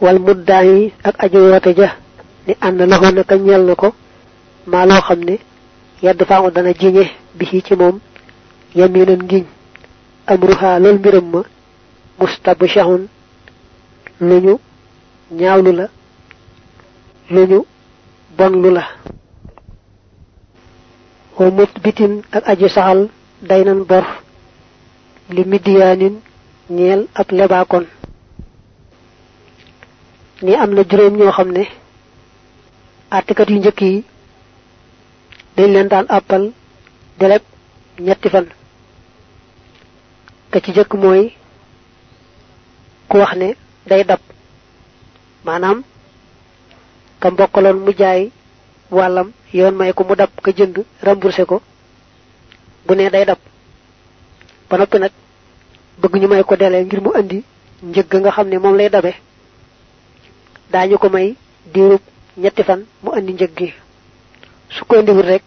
wal muddahi ak aji woote ja ni ànd la ko naka ñel na ko maa loo xam ne yedd faamu dana jiñe bi ci moom yaminan ngiñ. Amruha lool mbiram ma mustabshahun luñu ñaawlu la luñu bonlu la. Wa mutbitin ak aji saxal daynan bor li ñeel ab lebaakon ni am na juróom ñoo xam ne àttekat yu njëkk yi dañ leen daan àppal deleb ñetti fan. Ka ci jëkk mooy ku wax ne day dab maanaam ka mbokkaloon mu jaay wàllam yoon may ko mu dab ka jënd ko bu ne day dab. Ba noppi bëgg ñu may ko delee ngir mu andi njëgg nga xam ne moom lay dabe daañu ko may diirub ñetti fan mu andi njëg gi su ko indiwul rek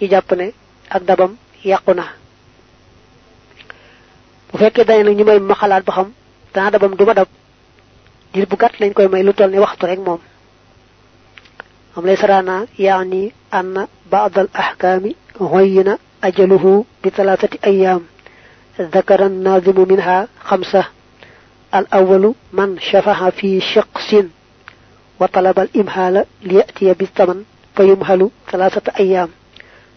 ñu jàpp ne ak dabam yàqu na bu fekkee dañ nag ñu may ma xalaat ba xam dana dabam duma dab dir bu gàtt lañ koy may lu toll ne waxtu rek moom am lay sarana yaani anna ba'd al ahkami ajaluhu bi thalathati ayyam ذكر الناظم منها خمسة الأول من شفع في شخص وطلب الإمهال ليأتي بالثمن فيمهل ثلاثة أيام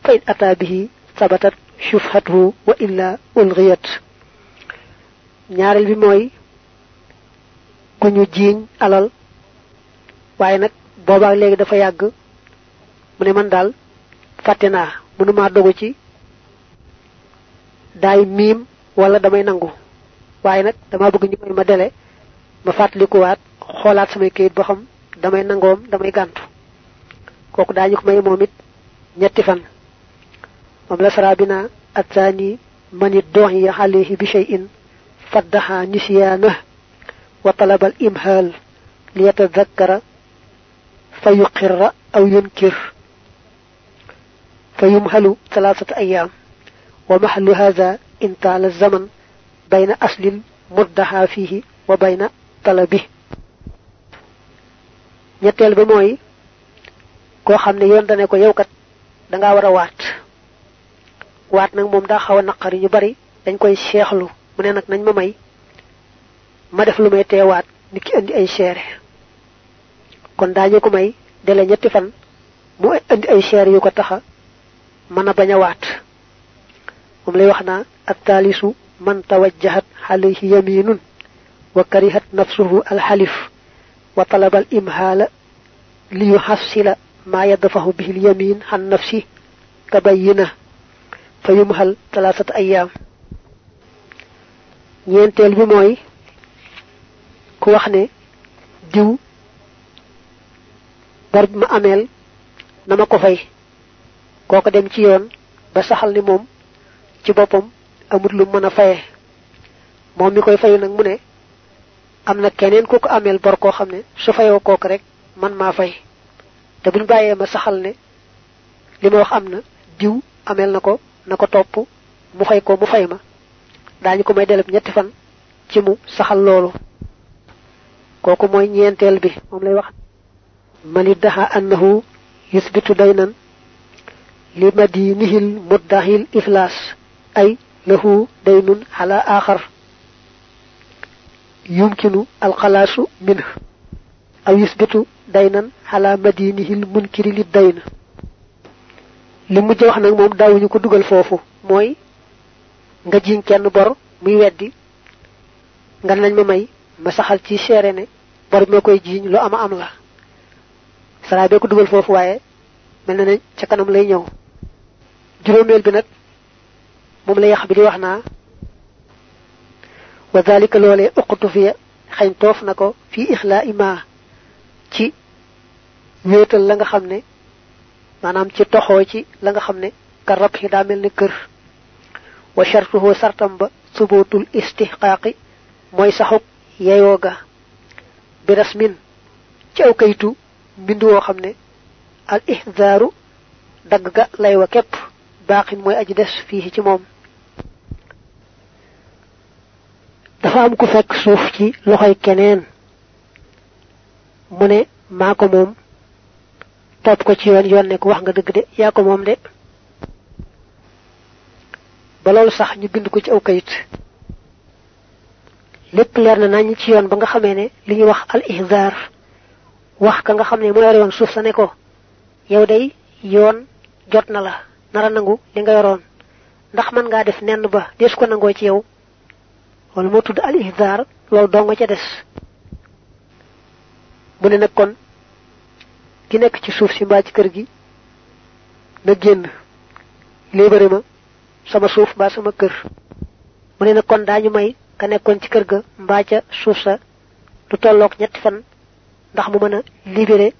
فإن أتى به ثبتت شفهته وإلا ألغيت ñaarel bi mooy ku ñu jiiñ alal waaye nag boobaak léegi dafa yàgg mu ne man daal fàtte naa mënuma dogu ci daay miim wala damay nangu waaye nag dama bëgg ñu may ma dele ma fàttalikuwaat xoolaat samay kayit ba xam damay nangoom damay gàntu kooku daañu ko may moom it ñetti fan moom la sarabina atani man dohi alayhi bi shay'in faddaha nisyana wa talaba al imhal liyatadhakkara fayuqirra aw yunkir فيمهل ثلاثة أيام ومحل هذا إن طال الزمن بين أصل المدعى فيه وبين طلبه ñettel ba moy ko xamne yoon dane ko yow kat da nga wara waat. Waat nak mom da xawa naqari ñu bari dañ koy xéxlu mu ne nak nañ ma may ma def lu may teewaat ni ki andi ay xéré kon dañu ko may dele ñetti fan mu andi ay xéré yu ko taxa baña waat. Mom lay man tawajjahat alayhi yaminun wa karihat nafsuhu al-halif talaba al-imhala li yuhassila ma yadfahu bihi al-yamin an nafsi kabayyina fayumhal thalathata ayyam ñentel bi moy ku wax ne diw bor ma amel nama ko fay. Koko dem ci yoon ba saxal ni mom ci bopam amul lu mëna fayé mom mi koy fayu nak mu ne amna keneen ku ko amel bor koo xam ne su fayoo kook rek man maa fay. te buñ bàyyee ma saxal ne li wax diw amel nako nako topu? ko mu fay ko mu fay ma. daañu ko may delab ñetti fan ci mu saxal loolu. kooku mooy ñeenteel bi moom lay wax. man annahu yusbitu daynan li muddahil iflas ay lahu daynun ala akhar yumkinu alxalaasu min aw yusbitu daynan ala madinihil munkiri day na li mujj wax nag moom daawuñu ko dugal foofu mooy nga jiñ kenn bor muy weddi nga nañ ma may ma saxal ci seere ne bor bi ma koy jiiñ lu ama am la. Saraa bee ko dugal foofu waaye mel na ne ca kanam lay ñëw. Juróomeel bi nag moom lay yax bi di wax naa وذلك لولا أقط في خين توف نكو في إخلاء ما. تي ويوت لنغ خمنا ما نام تي تخوي تي لنغ خمنا كرب هدام لكر وشرفه سرطنب ثبوت الاستحقاق. ميسحق ييوغا. برسمين. تيو كيتو. من دو خمنا الإحذار دقق لايوكب باقي موي أجدس فيه تموم. Dafa am ku fekk suuf ci loxoy keneen. Mu ne maa ko moom. Topp ko ci yoon yoon ne ko wax nga dëgg de yaa ko moom de. Ba loolu sax ñu bind ko ci aw kayit. Lépp leer na nañ ci yoon ba nga xamee ne li ñuy wax al ihzar wax ka nga xam ne mu yore suuf sa ne ko yow day yoon jot na la nara nangu li nga yoroon. Ndax man ngaa def nenn ba des ko nangoo ci yow wala moo tudd al ihzar loolu dong ca des. Mu ne kon ki nekk ci suuf si mbaa ci kër gi na ma sama suuf mbaa sama kër. Mu ne kon daañu may ka nekkoon ci kër ga mbaa ca sa lu tolloog ñetti fan ndax mu mën a libéré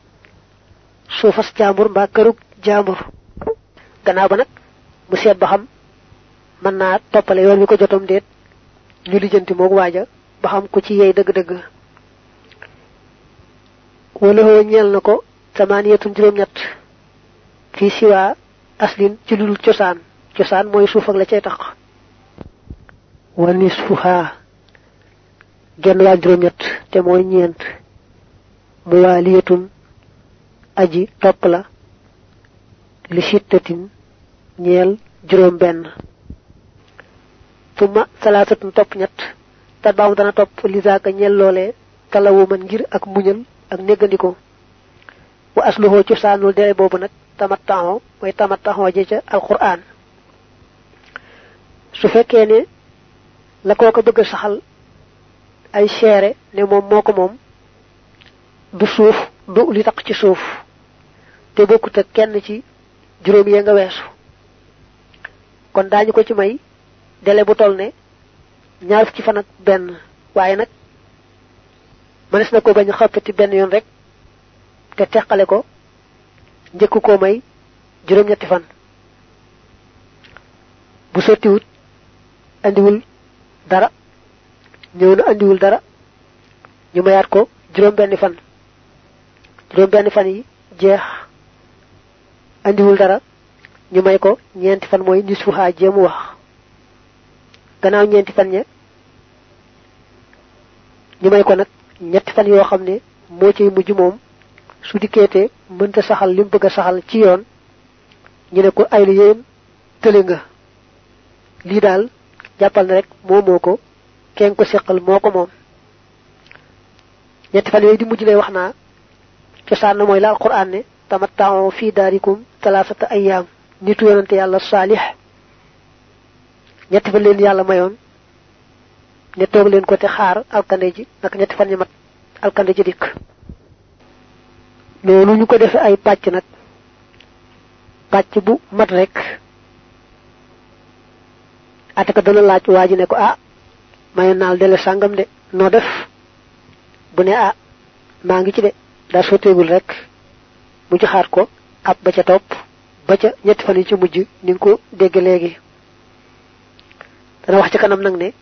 suufas jaambur mbaa kërug jaambur. Ba nag mu seet ba xam mën yoon ko jotom déet ñu lijjanti moog waaja ba xam ku ci yey dëgg-dëgg. Wala hoo ñeel na ko samaniyatun juróom ñett fii siwaa aslin ci lul cosaan. Cosaan mooy suuf ak la cay tax. Wa nisfuha. Genn waa juróom ñett te mooy ñeent. Mu waa liyatun aji topp la. Li sittatin ñeel juróom benn tuma salaasatun topp ñett. Tatbaamu dana topp lisaaka ñeel loolee kalawu man ngir ak muñal ak néggandiko wa asluhu cosaanul dere boobu nag tamattaxoo mooy tamattaxoo je ca alquran su fekkee ne la koo ko bëgg saxal ay seere ne moom moo ko moom du suuf du li tax ci suuf te bokkut ak kenn ci juróom yee nga weesu. Kon daañu ko ci may dele bu toll ne? Ñaar fukki fan ak benn. Waaye nag mënees na ko bañ xappati benn yoon rek te teqale ko njëkk koo may juróom-ñetti fan. Bu sottiwut andiwul dara. Ñëw na andiwul dara. Ñu mayaat ko juróom benn fan. Juróom benn fan yi jeex. Andiwul dara. Ñu may ko ñeenti fan mooy nisfu xaa jéemu wax gannaaw ñeenti fan ña ñu may ko nag ñetti fan yoo xam ne moo ciy mujj moom su dikkeete mënta saxal lim bëgg saxal ci yoon ñu ne ko ay la yéen tële nga. Lii daal jàppal na rek moo moo ko kenn ko seqal moo ko moom. Ñetti fan yooyu di mujj lay wax naa cosaan na la alquran ne tamatta'u fi daarikum talaasata ayyaam nitu yonante yàlla saalix ñetti fan leen yàlla mayoon ne toog leen ko te xaar alkande ji naka ñetti fan yi mat alkande ji dikk. Noonu ñu ko defee ay pàcc nag pàcc bu mat rek. Ate ko dana laaj waa ji ne ko ah mayoon naal dele sàngam de noo def? Bu ne ah maa ngi ci de daa rek. Mu joxaat ko ab ba ca topp ba ca ñetti fan yi ca mujj ni nga ko dégg léegi dana wax ci kanam nag ne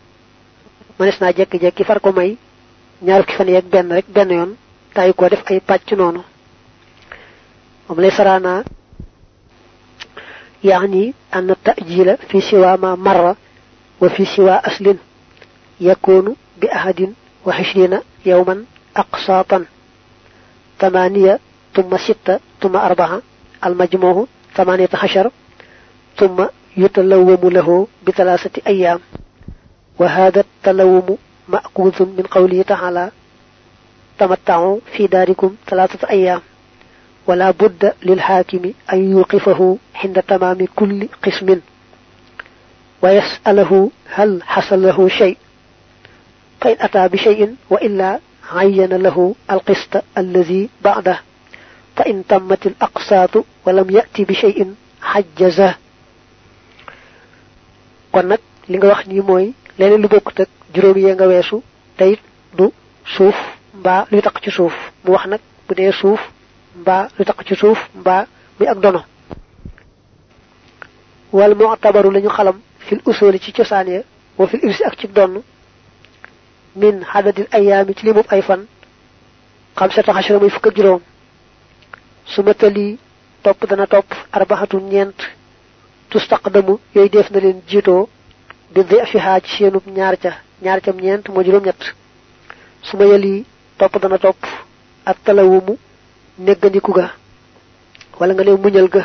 mënees naa jekki-jekki far ko may ñaar fukki fan yeeg benn rek benn yoon tàyyi ko def ay pàcc noonu moom lay saraana يعني أن التأجيل في سوى ما مر وفي سوى أصل يكون بأحد وعشرين يوما أقساطا ثمانية ثم ستة ثم أربعة المجموع ثمانية عشر ثم يتلوم له بثلاثة أيام. وهذا التلوم مأخوذ من قوله تعالى تمتعوا في داركم ثلاثة أيام. ولا بد للحاكم أن يوقفه عند تمام كل قسم. ويسأله هل حصل له شيء؟ فإن أتى بشيء وإلا عين له القسط الذي بعده. فإن تمت الأقساط ولم يأتي بشيء حجزه kon nak li nga wax ni moy leneen lu bokut ak juroom ye nga wessu tayit du suuf mba lu tax ci suuf. Mu wax nak bu dee suuf mba lu tax ci suuf mba muy ak dono. Wal mu'tabaru lañu xalam fil usuli ci cosaan ya wa fil irsi ak ci donn. Min hadadil ayami ci limub ay fan xamsata xashara muy fukk ak juróom. Su tali dana tustaqdamu yooyu def na leen jiitoo bi dhifiha ci seenub ñaar ca ñaar cam ñeent moo juróom ñett su ma yali topp dana topp. At talawumu neggandiku ga wala nga ne muñal ga.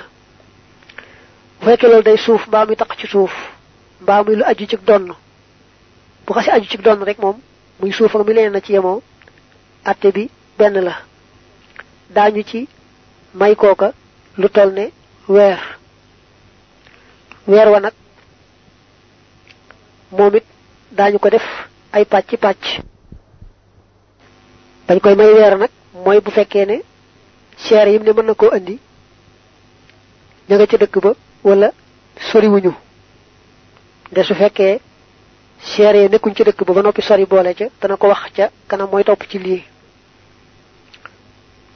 Bu fekkee loolu day suuf mbaa muy taq ci suuf mbaa muy lu aju ci donn bu xasi aju ci donn rek moom muy suuf mi leen ci yemoo atte bi benn la. Daañu ci may kooka lu toll ne weer wa nag moom it daañu ko def ay pàcc pàcc. Dañ koy may weer nag mooy bu fekkee ne seer yim ne mën na koo indi ña nga ca dëkk ba wala soriwuñu. De su fekkee seer yi nekkuñ ci dëkk ba ba noppi sori boole ca dana ko wax ca kanam mooy topp ci lii.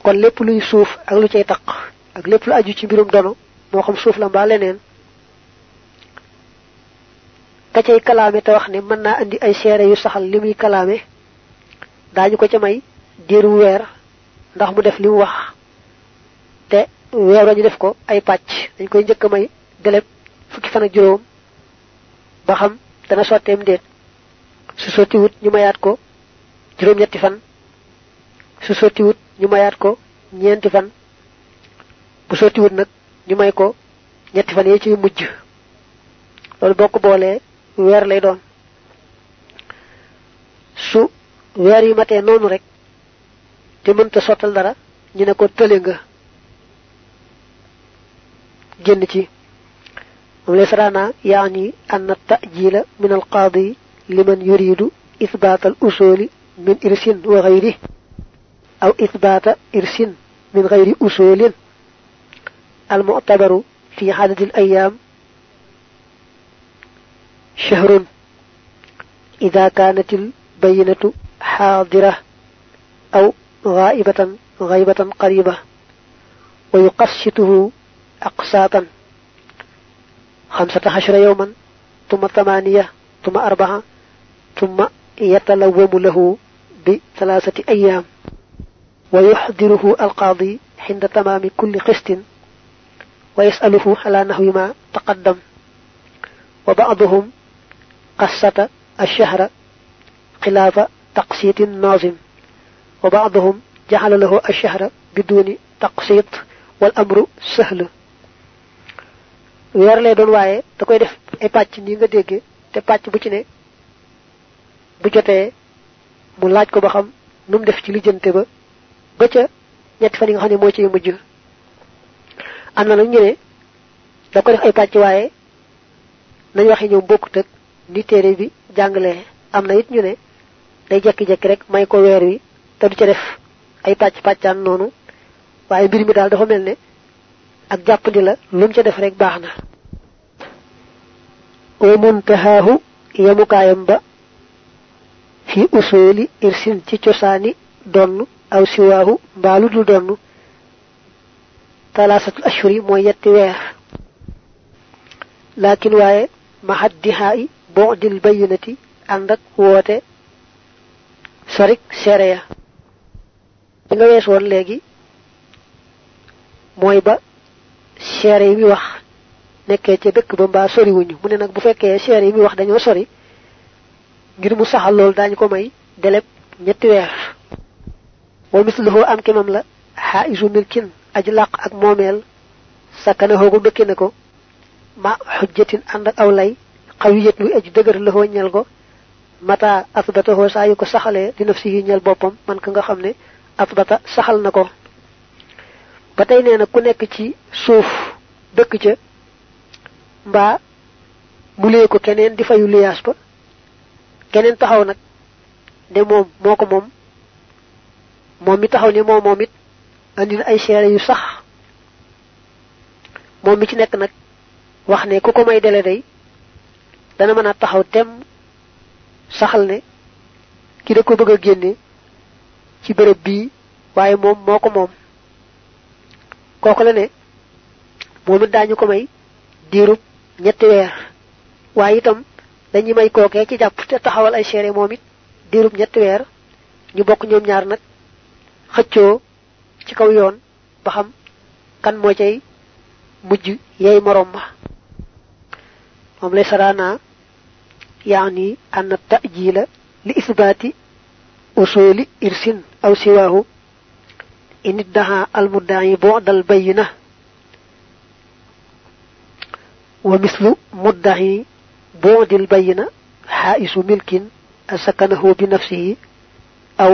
Kon lépp luy suuf ak lu cay taq ak lépp lu aju ci mbirum dono moo xam suuf la mbaa leneen ka cay kalaame te wax ne mën naa andi ay seere yu saxal li muy kalaame. daañu ko ca may diiru weer ndax mu def li mu wax. te weer ñu def ko ay pàcc. dañ koy njëkk may deleb fukki fan ak juróom ba xam dana sotteem déet. su sotti wut ñu mayaat ko juróom ñetti fan. su sotti wut ñu mayaat ko ñeenti fan. bu sotti wut nag ñu may ko ñetti fan yi ci mujj. loolu bokk boolee weer lay doon su weer yi matee noonu rek te mënta sottal dara ñu ne ko tële nga génn ci moom lay sarana yaani anna ta'jila min al qadi liman yuridu ithbat al usuli min irsin wa ghayri aw ithbata irsin min ghayri usulin al mu'tabaru fi hadad al ayyam شهر إذا كانت البينة حاضرة أو غائبة غيبة قريبة ويقسطه أقساطا خمسة عشر يوما ثم ثمانية ثم أربعة ثم يتلوم له بثلاثة أيام. ويحضره القاضي عند تمام كل قسط ويسأله على نحو ما تقدم. وبعضهم قصة الشهر خلاف تقسيط الناظم وبعضهم جعل له الشهر بدون تقسيط والأمر سهل weer lay doon waaye da koy def ay pàcc ni nga déggee te pàcc bu ci ne bu jotee mu laaj ko ba xam nu mu def ci lijjante ba ba ca ñetti fan yi nga xam ne moo ciy mujj am na nag ñu ne da ko def ay pàcc waaye nañ waxe ñoom bokkut ak ni téere bi jàngalee am na it ñu ne day jekki-jekki rek may ko weer wi te du ca def ay pàcc pàccaan noonu waaye mbir mi daal dafa mel ne ak jàppandi la lu ca def rek baax na. Wa muntahaahu yemukaayam ba fi usuli irsin ci cosaani donn aw siwaahu mbaalu dul donn. Talaasatul ashuri mooy yetti weer. Laakin waaye mahaddihaa i bu'dil bayyinati ànd ak woote sorik seere ya li nga wees woon léegi mooy ba seere yi wax nekkee ca dëkk ba mbaa soriwuñu. Mu ne nag bu fekkee seere yi wax dañoo sori ngir mu saxal loolu daañu ko may deleb ñetti weer. Wa misluhu am la xaisu milkin aji làq ak moomeel sakkana hoogu dëkke ko ma xujjatin ànd ak aw lay xawiyat luy aji dëgër la hoo ñel ko mata asbatahoo saa yu ko saxalee di nafsihi ñel boppam man ka nga xam ne asbata saxal na ko. Ba tey nee na ku nekk ci suuf dëkk ca mbaa mu lee ko keneen di fayu liyaas ba keneen taxaw nag ne moom moo ko moom moom mi taxaw ne moom moom it andi na ay seere yu sax. Moom mi ci nekk nag wax ne may dele day dana mën a taxaw tem saxal ne ki da ko bëgg a génne ci béréb bii waaye moom moo ko moom. Kooku la ne moom it daañu ko may diirub ñetti weer. Waaye itam dañuy may ci jàpp te taxawal ay diirub ñetti ñu bokk ñoom ñaar nag xëccoo ci kaw yoon ba xam kan moo cay mujj yey moroom ma moom lay saraana yaani anna ta'jila li isbaati usuli irsin aw siwaahu in iddaha al mudda'i bu'dal bayyina wa mislu mudda'i bu'dil bayyina ha'isu milkin asakanahu bi nafsihi aw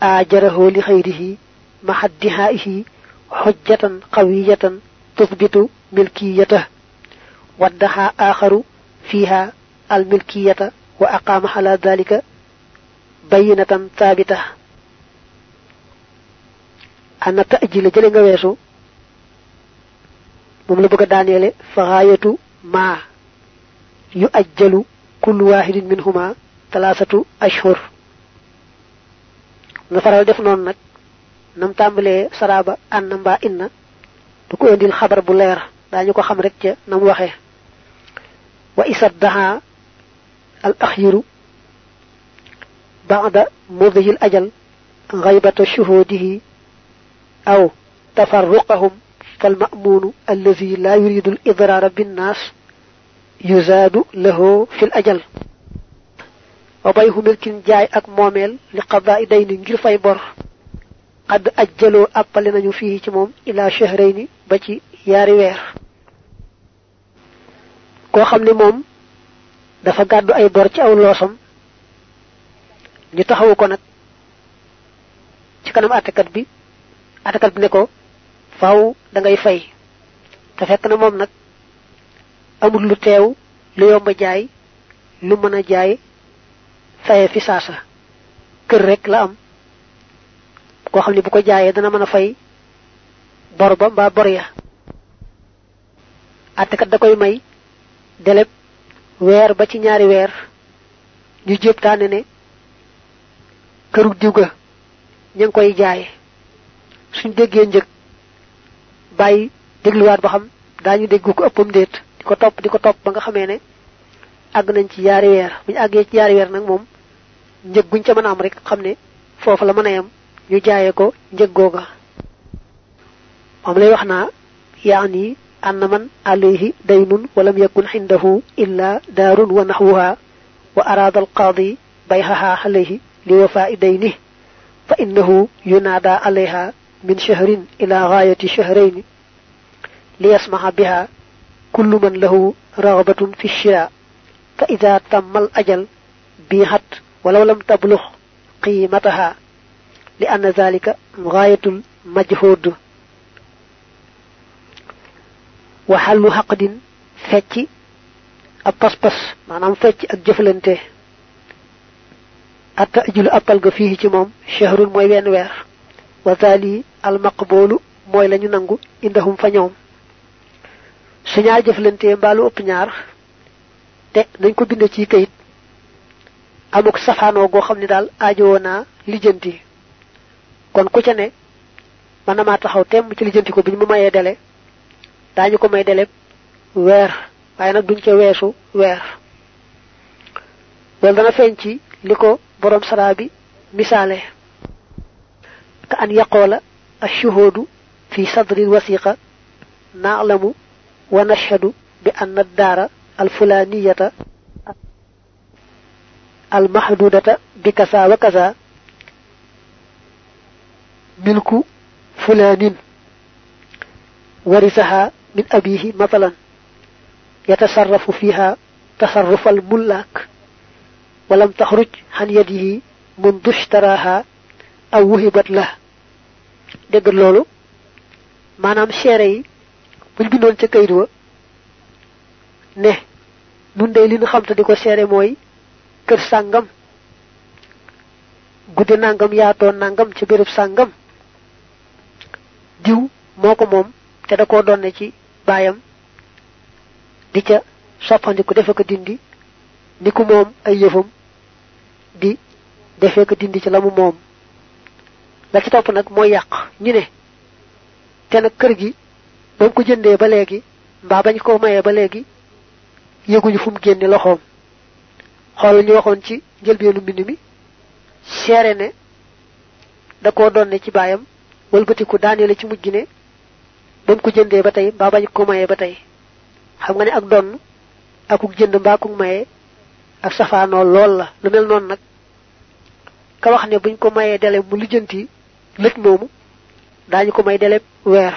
ajarahu li khayrihi mahaddihaihi hujjatan qawiyatan tuthbitu milkiyatah waddaha akharu fiha al milkiyata wa aqama ala dhalika bayyinatan thabitah ana ta'jil jële nga weesu moom la bëgg a daaneele fa xaayatu maa yu ajjalu kullu wahidin minhuma talasatu ashhur nga faral def noonu nag nam tàmbalee saraba anna mbaa inna du ko indil xabar bu leer daañu ko xam rek ca nam waxee wa isaddaha al الأخير بعد مضي الأجل غيبة شهوده أو تفرقهم فالمأمون الذي لا يريد الإضرار بالناس يزاد له في الأجل. وبيه ملك جاي أك موميل لقضاء دين جرفة بر قد أجلوا أبلنا فيه تموم إلى شهرين بتي ياري وير. كوخم خمني dafa gaddu ay bor ci aw loosam. ñu taxawu ko nak ci kanam attakat bi atakal bi ne ko faaw da ngay fay. te fekk na moom nag amul lu teew lu yomb jaay lu mën jaay faye fi saasa. Kër rek la am. Koo xam bu ko jaayee dana mën a fay bor ba mbaa bor ya. Attekat da koy may deleb weer ba ci ñaari weer ñu jéptaane ne këru diw ga ña ngi koy jaay suñ déggee njëg bàyyi dégluwaat ba xam daañu dégg ko ëppam déet di ko topp di ko topp ba nga xamee ne àgg nañ ci yaari weer. Buñ àggee ci yaari weer nag moom njëg buñ ca mën am rek xam ne la mën a yem ñu ko njëg googa. Moom lay wax naa أن من عليه دين ولم يكن عنده إلا دار ونحوها وأراد القاضي بيعها عليه لوفاء دينه فإنه ينادى عليها من شهر إلى غاية شهرين ليسمع بها. كل من له رغبة في الشراء فإذا تم الأجل بيهت ولو لم تبلغ قيمتها لأن ذلك غاية المجهود. wa halu haqdin fecc ab pas-pas maanaam fecc ak jëflante. Atta ajulu appal ga fii ci wa tali al maqboolu moye lañu nangu indahum fa ñoom. Su ñaar jëflante mbaalu ñaar te nañ ko bind ci kayit. Amuk safaanoo goo xam ne daal aajowoo naa kon ku ca ne taxaw ci ko biñ mu daañu ko may dele weer waaye nag duñ ca weesu weer loolu dana feeñ ci li ko borom saraa bi misaale ka an yaqoola الشهود في صدر الوثيقة نعلم ونشهد بأن الدار الفلانية المحدودة بكذا وكذا ملك فلان ورثها من أبيه مثلا يتصرف فيها تصرف الملاك ولم تخرج عن يده منذ اشتراها أو وهبت له dégg loolu maanaam seere yi buñ bindoon ca kayit wa ne nun day li ñu xam te di ko seere mooy kër sàngam guddi nangam yaatoo nangam ci béréb sàngam diw moo ko moom te da koo donne ci baayam di ca soppandiku defe ko dindi ni ku moom ay yëfam di defee ko dindi ci la mu moom. La ci topp nag mooy yàq. Ñu ne te nag kër gi ba ko jëndee ba léegi mbaa bañ ko mayee ba léegi yëguñu fu mu génne loxoom. Xool ñu waxoon ci mbind mi seere ne da koo donne ci baayam wëlbatiku daane la ci mujj ne ba ko jëndee ba tey mbaa bañ ko mayee ba tey. Xam nga ne ak donn akuk jënd mbaa ku mayee ak safaanoo lool la. Lu mel noonu nag ka wax ne buñ ko mayee dele mu lijjanti lëj moomu dañu ko may deleb weer.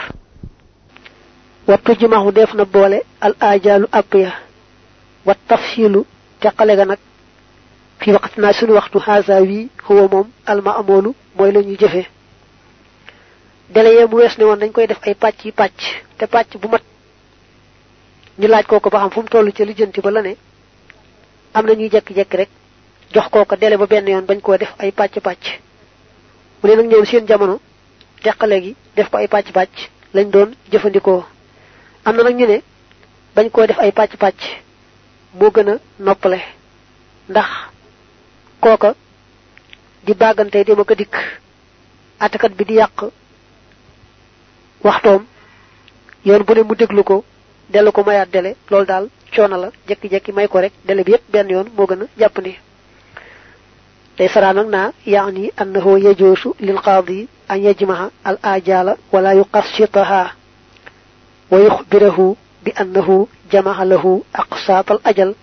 Wattu jimahu def na boole al ajalu app ya wat tafsilu teqale ga nag. Fi waqtina sunu waxtu haza wi huwa moom al ma'mulu mooy la ñuy jëfe dele yee mu wees ne woon dañ koy def ay pàcc yi pàcc te pàcc bu mat. Ñu laaj kooko ba xam fu mu toll ci lijjanti ba la ne am na ñuy jekki-jekki rek jox kooko dele ba benn yoon bañ koo def ay pàcc pàcc. Mu ne nag ñoom seen jamono teqale gi def ko ay pàcc pàcc lañ doon jëfandikoo. Am na nag ñu ne bañ koo def ay pàcc pàcc moo gën a noppale ndax kooka di bàggante dem ak dikk atakat bi di yàq waxtoom yoon bu ne mu déglu ko delu ko mayaat dele loolu daal coono la jekki-jekki may ko rek dele bi yépp benn yoon moo gën a jàppandi tey saraa nag naa yaani annahu yajoosu lil qaadi an yajmaha al ajala wala yuqassitaha wa yuxbirahu bi annahu jamaha lahu aqsaat al ajal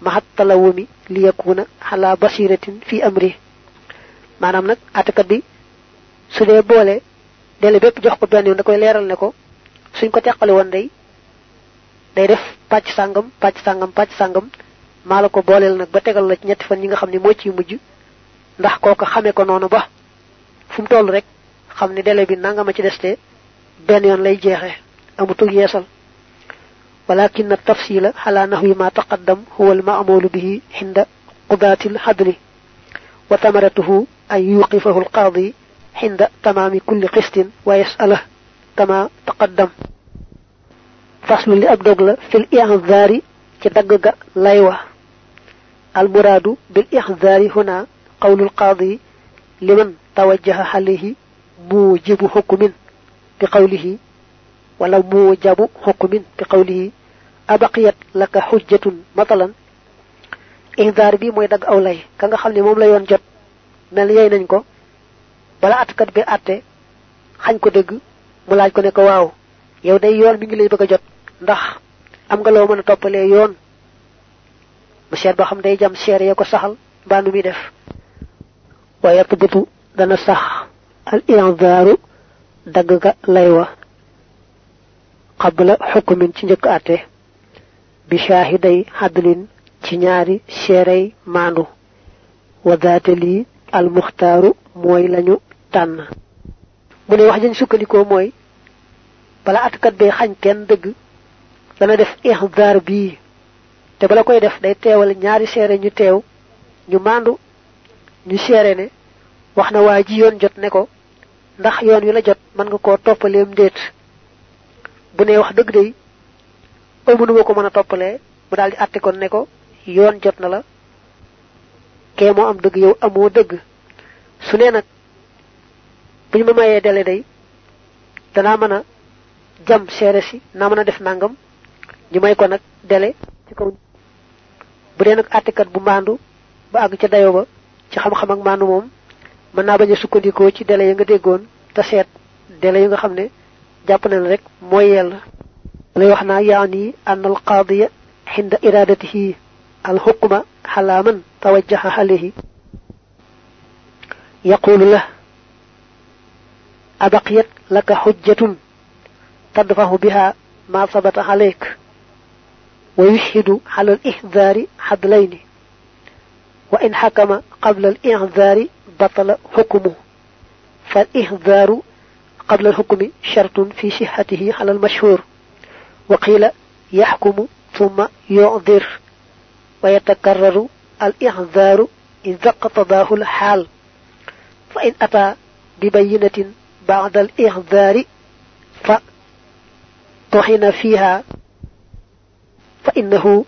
maha talawumi li yakuna ala basiratin fi amri maanaam nag atakat bi su dee boole dele bépp jox ko benn yoon da koy ne ko suñ ko teqale woon day day def pàcc sàngam pàcc sàngam pàcc sàngam maa la ko booleel nag ba tegal la ci ñetti fan yi nga xam ne moo ciy mujj ndax kooka xamee ko noonu ba fu mu toll rek xam ne dele bi nangama ci deste benn yoon lay jeexee amutug yeesal ولكن التفصيل على نحو ما تقدم هو المأمول به عند قضاة الحدل وثمرته أن يوقفه القاضي عند تمام كل قسط ويسأله كما تقدم. فصل لأبدغل في الإعذار كدقق لايوة المراد بالإعذار هنا قول القاضي لمن توجه عليه موجب حكم بقوله ولا موجب حكم بقوله أبقيت لك حجة مثلا إنذار بي موي دغ أولاي كاغا خامني موم لا يون جوت مل wala atkat bi atté xañ ko dëgg mu laaj ko ne ko waaw yow day yoon bi ngi lay bëgg jot ndax am nga loo mën a yoon? Mu seet ba xam day jam seer ya ko saxal mbaa nu muy def. Wa yaqbutu dana sax al indaru dagg ga lay wa qabla xukumin ci njëkk àtte bi shaahiday xadlin ci ñaari seerey maandu. Wa daata al muxtaaru mooy lañu tànn. mu ne wax jañ sukkandikoo mooy bala atkat bee xañ kenn dëgg dana def ihdaar bii. te bala koy def day teewal ñaari seere ñu teew ñu maandu ñu seere ne wax na waa ji yoon jot ne ko ndax yoon la jot mën nga bu ne wax day ko mën a toppalee mu daal kon ne ko yoon jot na la kee moo am yow su ne bu ñu ma mayee dele day danaa mën a jam seere si naa mën a def nangam ñu may ko nag dele ci kaw. Bu dee nag attekat bu maandu ba àgg ca dayo ba ci xam-xam ak maandu moom mën naa bañ a sukkandikoo ci dele ya nga déggoon te seet dele yu nga xam ne na rek mooy yell. Lay wax naa yaani an al qaadiya xinda iradatihi al xukma xalaa yaqulu la أبقيت لك حجة تدفع بها ما ثبت عليك ويشهد على الإحذار حدلين وإن حكم قبل الإحذار بطل حكمه فالإحذار قبل الحكم شرط في صحته على المشهور وقيل يحكم ثم يعذر ويتكرر الإحذار إذا اقتضاه الحال فإن أتى ببينة بعد الإحذار فطحن فيها فإنه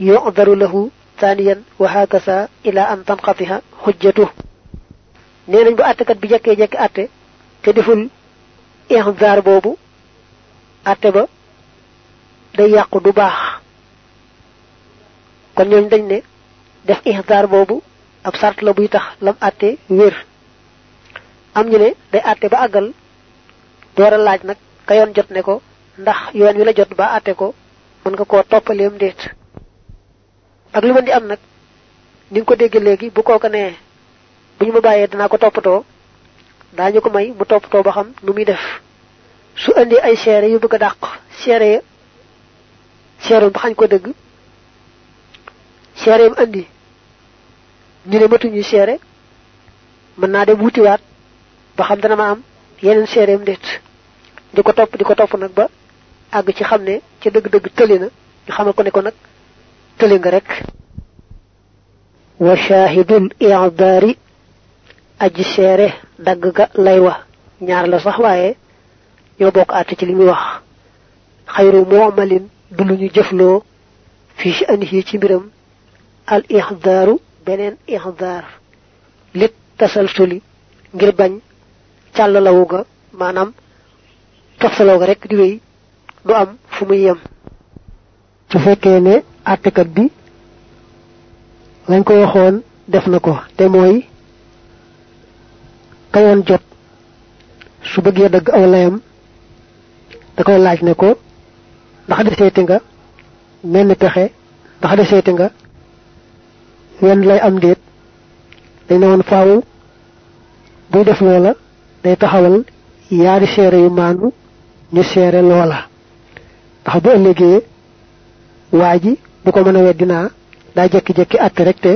يعذر له ثانيا وهكذا إلى أن تنقطع حجته. نينا بو أتكت بجاكي جاكي أتي تدفل إحذار بوبو أتي با day yàqu du baax kon ñooñ dañ ne def ihdaar boobu ab sart la buy tax lam àtte wér am ñu ne day àtte ba àggal door a laaj nag ka yoon jot ne ko ndax yoon wi la jot ba àtte ko mën nga koo toppaleem déet. Ak lu di am nag ni ko dégg léegi bu kooka nee bu ñu ma bàyyee dinaa ko toppatoo dañu ko may mu toppatoo ba xam nu muy def. Su andi ay seere yu bëgg dàq seere seeroon ba xañ ko dëgg seere yam andi ñu ne matuñu seere mën naa dem wutiwaat ba xam dana ma am yeneen seereem déet di ko topp di ko topp nag ba àgg ci xam ne ca dëgg-dëgg tëli na ñu xamal ko ne ko nag tëli nga rek wa shahidul i'dari aji seere dagg ga lay wa ñaar la sax waaye ñoo bokk àtte ci li muy wax xayru mu'malin du lu ñu jëfloo fi ci anihi ci mbiram al ihdaru beneen ihdar lit tasalsuli ngir bañ càllalawu ga maanaam toftaloo ga rek di wéy du am fu muy yem. Su fekkee ne àttekat bi lañ ko waxoon def na ko te mooy kayoon jot su bëggee dëgg aw layam da koy laaj ne ko ndax deseeti nga menn pexe ndax deseeti nga wenn lay am déet dañ ne woon faaw buy def loola day taxawal yaari seere yu maanu ñu seere loola. Ndax bu ëllëgee waa ji bu ko mën a weddinaa daa jekki-jekki àtte rek te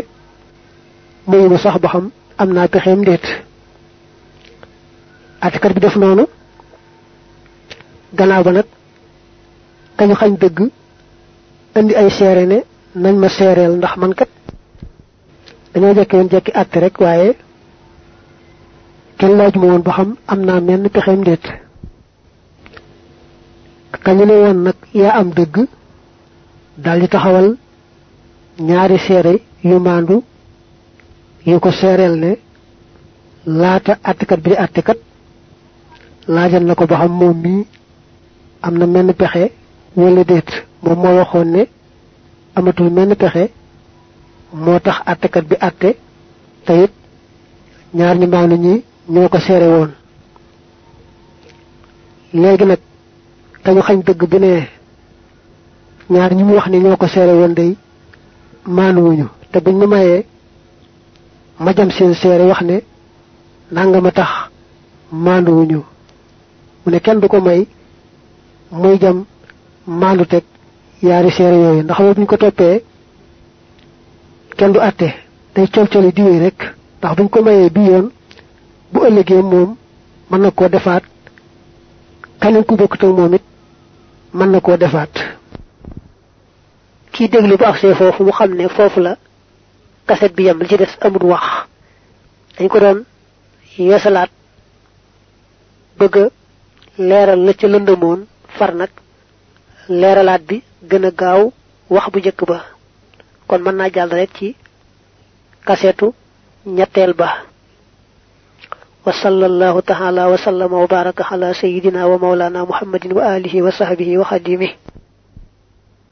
muyu sax ba xam am naa pexeem déet. Àttekat bi def noonu. Gannaaw ba nag kañu xañ dëgg ay seere ne nañ ma seereel ndax man kat dañoo jekki woon jekki rek waaye kenn laaj ma woon ba xam am naa menn pexeem déet. Kañu ne woon nag yaa am dëgg dal di taxawal ñaari seere yu maandu yu ko seereel ne laata àttekat bi di àttekat laajal na ba xam moom mii am na menn pexe wala déet. Moom moo waxoon ne bi àtte te it ñaar ñu ñoo ko seere woon. Léegi nag kañu xañ dëgg bi ne ñaar ñi mu wax ne ñoo ko seere woon day maanuwuñu. Te buñ ma mayee ma jam seen seere wax ne nangama tax maanuwuñu. Mu ne kenn du ko may muy jam maandu teg yaari seere yooyu. Ndax loolu buñ ko toppee kenn du àtte. Day col coli diwee rek. Ndax buñ ko mayee bi yoon bu ëllëgee moom mën na koo defaat. Kaneen ku bokkut ak moom it mën na koo defaat. Kii déglu bu agsee foofu mu xam ne foofu la kaset bi yem li ci des amul wax. Dañ ko doon yeesalaat bëgg leeral la ca far nag leeralaat bi gën gaaw wax bu ba. Kon mën naa jàll rek ci kasetu ñetteel ba wa sallallahu taala wa sallama wa baraka ala sayidina wa maulana muhammadin